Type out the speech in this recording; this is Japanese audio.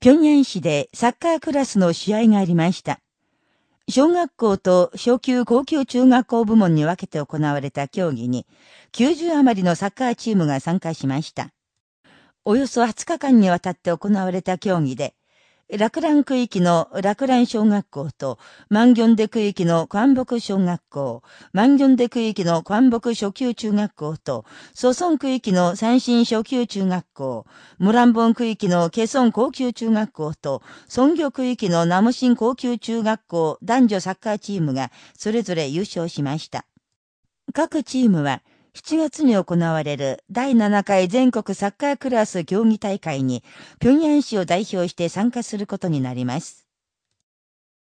平壌市でサッカークラスの試合がありました。小学校と小級高級中学校部門に分けて行われた競技に、90余りのサッカーチームが参加しました。およそ20日間にわたって行われた競技で、落蘭区域の落蘭小学校と、万ンデ区域の関北小学校、万ンデ区域の関北初級中学校と、蘇村区域の三新初級中学校、ムランボン区域のケソン高級中学校と、孫魚区域のナムシン高級中学校男女サッカーチームがそれぞれ優勝しました。各チームは、7月に行われる第7回全国サッカークラス競技大会に、平壌市を代表して参加することになります。